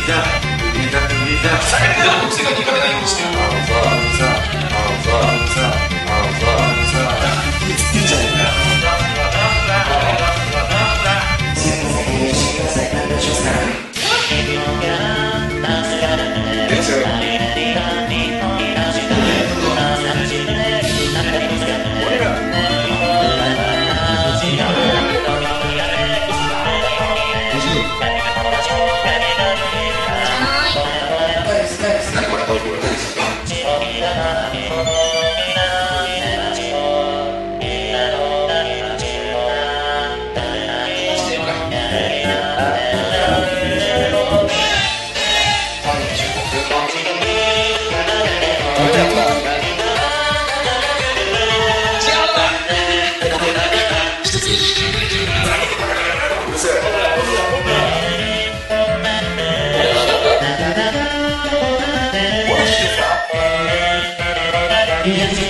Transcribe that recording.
リザリザリザ最後の癖が効かないようにしてる siapa kan siapa Yes.